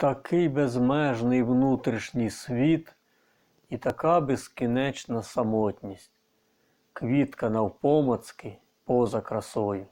Такий безмежний внутрішній світ і така безкінечна самотність, квітка навпомацки поза красою.